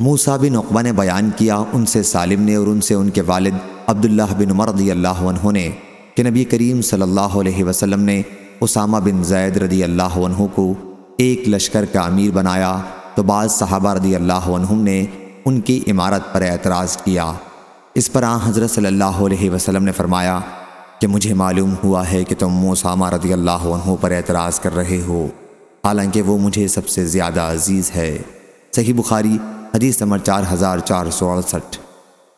موسیٰ بن عقبہ نے بیان کیا ان سے سالم نے اور ان سے ان کے والد عبداللہ بن عمر رضی اللہ عنہ نے کہ نبی کریم صلی اللہ علیہ وسلم نے اسامہ بن زید رضی اللہ عنہ کو ایک لشکر کا امیر بنایا تو بعض صحابہ رضی اللہ عنہم نے ان کی عمارت پر اعتراض کیا۔ اس پر آن حضرت صلی اللہ علیہ وسلم نے فرمایا کہ مجھے معلوم ہوا ہے کہ تم اسامہ رضی اللہ عنہ پر اعتراض کر رہے ہو، حالانکہ وہ مجھے سب سے زیادہ عزیز ہے۔ صحیح بخاری حدیث نمبر چار ہزار چار سو اڑسٹھ۔